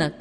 рынок.